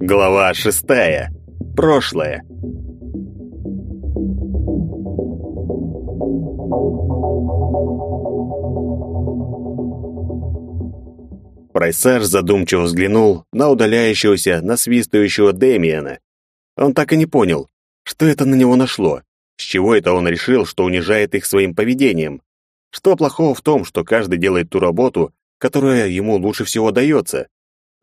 Глава шестая. Прошлое. Прайсаж задумчиво взглянул на удаляющегося, насвистывающего Дэмиена. Он так и не понял, что это на него нашло, с чего это он решил, что унижает их своим поведением. Что плохого в том, что каждый делает ту работу, которая ему лучше всего дается?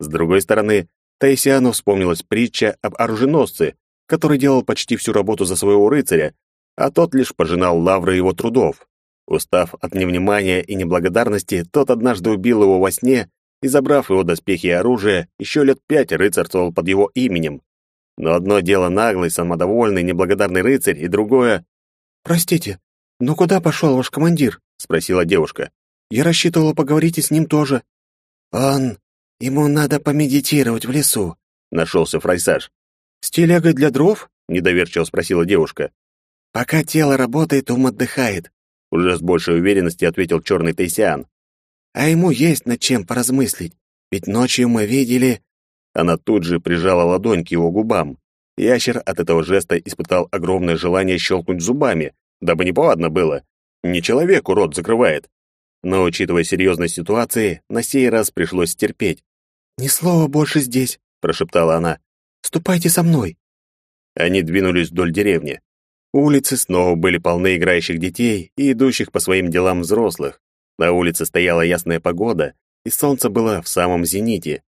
С другой стороны, Таисиану вспомнилась притча об оруженосце, который делал почти всю работу за своего рыцаря, а тот лишь пожинал лавры его трудов. Устав от невнимания и неблагодарности, тот однажды убил его во сне и, забрав его доспехи и оружие, еще лет пять рыцарствовал под его именем. Но одно дело наглый, самодовольный, неблагодарный рыцарь, и другое... «Простите, но куда пошел ваш командир?» — спросила девушка. «Я рассчитывала поговорить и с ним тоже». «Он Ему надо помедитировать в лесу, нашелся фрайсаж. С телегой для дров? недоверчиво спросила девушка. Пока тело работает, ум отдыхает, уже с большей уверенностью ответил черный Тайсиан. А ему есть над чем поразмыслить, ведь ночью мы видели... Она тут же прижала ладонь к его губам. Ящер от этого жеста испытал огромное желание щелкнуть зубами, дабы неповадно было. Не человеку рот закрывает. Но, учитывая серьезность ситуации, на сей раз пришлось терпеть. «Ни слова больше здесь», — прошептала она. «Ступайте со мной». Они двинулись вдоль деревни. Улицы снова были полны играющих детей и идущих по своим делам взрослых. На улице стояла ясная погода, и солнце было в самом зените.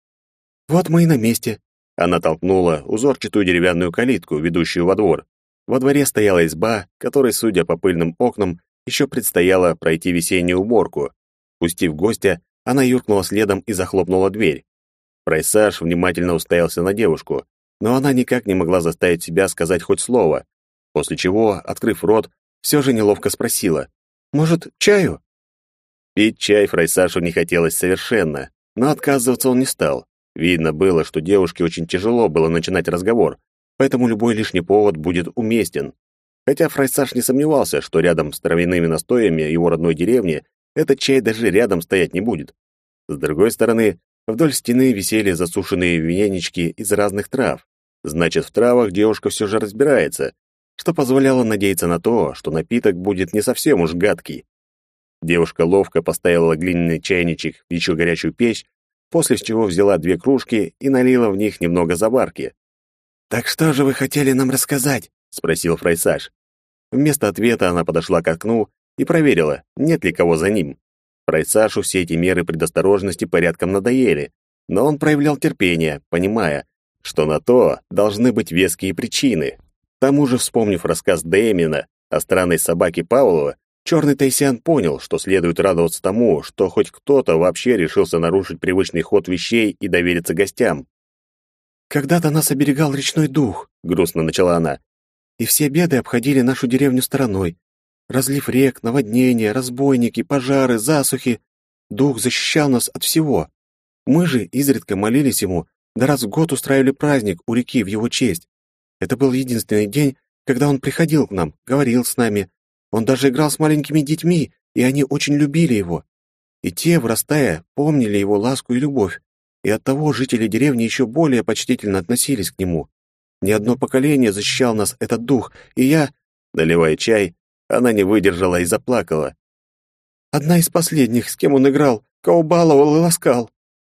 «Вот мы и на месте», — она толкнула узорчатую деревянную калитку, ведущую во двор. Во дворе стояла изба, которой, судя по пыльным окнам, еще предстояло пройти весеннюю уборку. Пустив гостя, она юркнула следом и захлопнула дверь. Прайсаж внимательно уставился на девушку, но она никак не могла заставить себя сказать хоть слово, после чего, открыв рот, все же неловко спросила. «Может, чаю?» Пить чай Фрайсашу не хотелось совершенно, но отказываться он не стал. Видно было, что девушке очень тяжело было начинать разговор, поэтому любой лишний повод будет уместен. Хотя Фрайсаж не сомневался, что рядом с травяными настоями его родной деревни этот чай даже рядом стоять не будет. С другой стороны, вдоль стены висели засушенные венички из разных трав. Значит, в травах девушка все же разбирается, что позволяло надеяться на то, что напиток будет не совсем уж гадкий. Девушка ловко поставила глиняный чайничек в еще горячую печь, после чего взяла две кружки и налила в них немного заварки. «Так что же вы хотели нам рассказать?» спросил Фрайсаж. Вместо ответа она подошла к окну и проверила, нет ли кого за ним. Фрайсашу все эти меры предосторожности порядком надоели, но он проявлял терпение, понимая, что на то должны быть веские причины. К тому же, вспомнив рассказ Дэмина о странной собаке Павлова, черный Тайсиан понял, что следует радоваться тому, что хоть кто-то вообще решился нарушить привычный ход вещей и довериться гостям. «Когда-то нас оберегал речной дух», — грустно начала она и все беды обходили нашу деревню стороной. Разлив рек, наводнения, разбойники, пожары, засухи. Дух защищал нас от всего. Мы же изредка молились ему, да раз в год устраивали праздник у реки в его честь. Это был единственный день, когда он приходил к нам, говорил с нами. Он даже играл с маленькими детьми, и они очень любили его. И те, вырастая, помнили его ласку и любовь, и оттого жители деревни еще более почтительно относились к нему. Ни одно поколение защищал нас этот дух, и я, доливая чай, она не выдержала и заплакала. Одна из последних, с кем он играл, кого баловал и ласкал.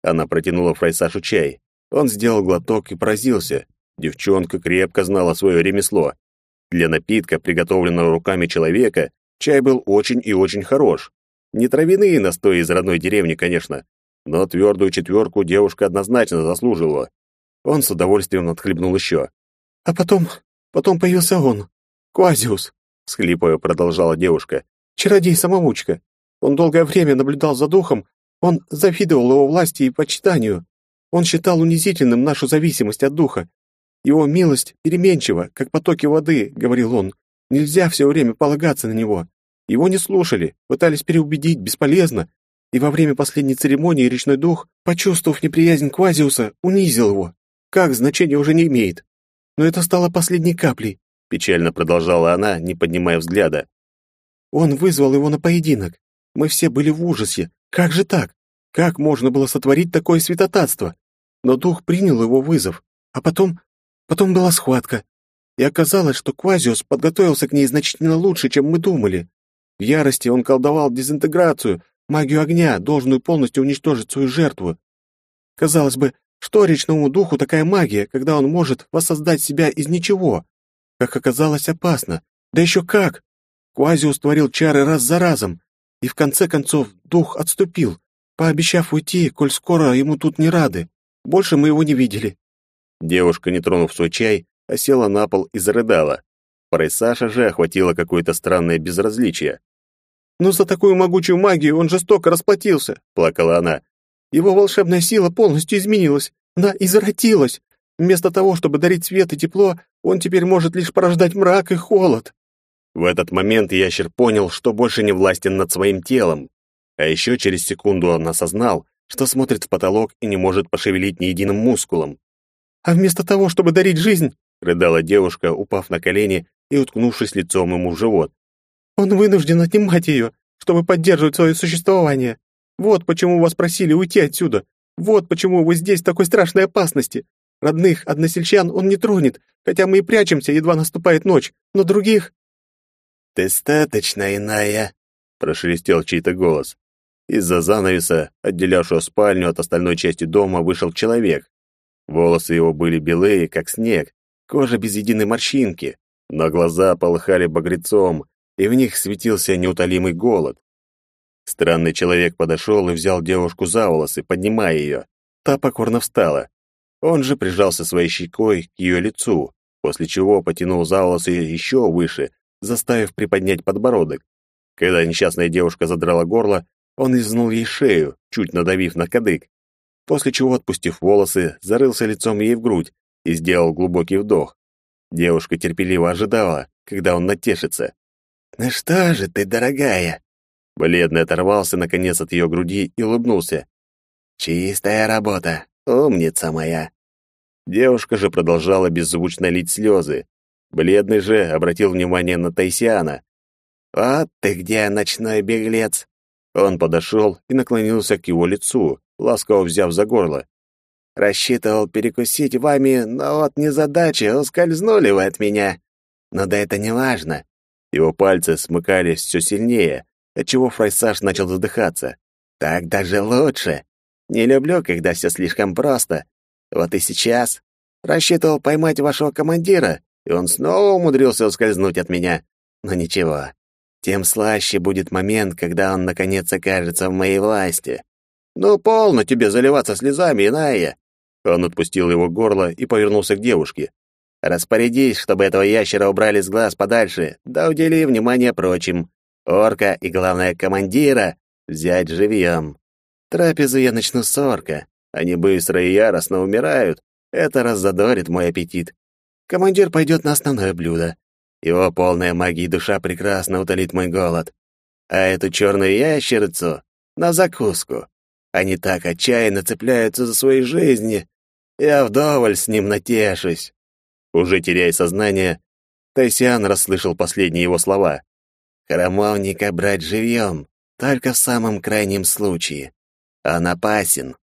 Она протянула Фрайсашу чай. Он сделал глоток и поразился. Девчонка крепко знала свое ремесло. Для напитка, приготовленного руками человека, чай был очень и очень хорош. Не травяные настои из родной деревни, конечно, но твердую четверку девушка однозначно заслуживала. Он с удовольствием отхлебнул еще. А потом... потом появился он. Квазиус, — схлипывая продолжала девушка. Чародей-самоучка. Он долгое время наблюдал за духом, он завидовал его власти и почитанию. Он считал унизительным нашу зависимость от духа. Его милость переменчива, как потоки воды, — говорил он. Нельзя все время полагаться на него. Его не слушали, пытались переубедить, бесполезно. И во время последней церемонии речной дух, почувствовав неприязнь Квазиуса, унизил его. Как, значение уже не имеет. Но это стало последней каплей, печально продолжала она, не поднимая взгляда. Он вызвал его на поединок. Мы все были в ужасе. Как же так? Как можно было сотворить такое святотатство? Но дух принял его вызов. А потом... Потом была схватка. И оказалось, что Квазиус подготовился к ней значительно лучше, чем мы думали. В ярости он колдовал дезинтеграцию, магию огня, должную полностью уничтожить свою жертву. Казалось бы, что речному духу такая магия, когда он может воссоздать себя из ничего? Как оказалось, опасно. Да еще как! Квазиус творил чары раз за разом, и в конце концов дух отступил, пообещав уйти, коль скоро ему тут не рады. Больше мы его не видели. Девушка, не тронув свой чай, осела на пол и зарыдала. Саша же охватило какое-то странное безразличие. «Но за такую могучую магию он жестоко расплатился», — плакала она. «Его волшебная сила полностью изменилась. Она извратилась. Вместо того, чтобы дарить свет и тепло, он теперь может лишь порождать мрак и холод». В этот момент ящер понял, что больше не властен над своим телом. А еще через секунду он осознал, что смотрит в потолок и не может пошевелить ни единым мускулом. «А вместо того, чтобы дарить жизнь, — рыдала девушка, упав на колени и уткнувшись лицом ему в живот. «Он вынужден отнимать ее, чтобы поддерживать свое существование. Вот почему вас просили уйти отсюда. Вот почему вы здесь в такой страшной опасности. Родных, односельчан он не тронет, хотя мы и прячемся, едва наступает ночь, но других...» «Достаточно иная», — прошелестел чей-то голос. Из-за занавеса, отделявшего спальню от остальной части дома, вышел человек. Волосы его были белые, как снег, кожа без единой морщинки, но глаза полыхали багрецом, и в них светился неутолимый голод. Странный человек подошел и взял девушку за волосы, поднимая ее. Та покорно встала. Он же прижался своей щекой к ее лицу, после чего потянул за волосы еще выше, заставив приподнять подбородок. Когда несчастная девушка задрала горло, он изнул ей шею, чуть надавив на кадык, после чего, отпустив волосы, зарылся лицом ей в грудь, и сделал глубокий вдох. Девушка терпеливо ожидала, когда он натешится. «Ну что же ты, дорогая?» Бледный оторвался, наконец, от ее груди и улыбнулся. «Чистая работа, умница моя!» Девушка же продолжала беззвучно лить слезы. Бледный же обратил внимание на Тайсиана. «Вот ты где, ночной беглец!» Он подошел и наклонился к его лицу, ласково взяв за горло. Рассчитывал перекусить вами, но вот незадача, ускользнули вы от меня. Но да это не важно. Его пальцы смыкались все сильнее, отчего Фрайсаж начал задыхаться. Так даже лучше. Не люблю, когда все слишком просто. Вот и сейчас. Рассчитывал поймать вашего командира, и он снова умудрился ускользнуть от меня. Но ничего. Тем слаще будет момент, когда он наконец окажется в моей власти. Ну, полно тебе заливаться слезами, иная. Он отпустил его горло и повернулся к девушке. «Распорядись, чтобы этого ящера убрали с глаз подальше, да удели внимание прочим. Орка и, главное, командира взять живьем. Трапезу я начну с орка. Они быстро и яростно умирают. Это раззадорит мой аппетит. Командир пойдет на основное блюдо. Его полная магия душа прекрасно утолит мой голод. А эту черную ящерицу — на закуску. Они так отчаянно цепляются за свои жизни, я вдоволь с ним натешусь. Уже теряя сознание, Тайсиан расслышал последние его слова. Храмовника брать живьем, только в самом крайнем случае. Он опасен.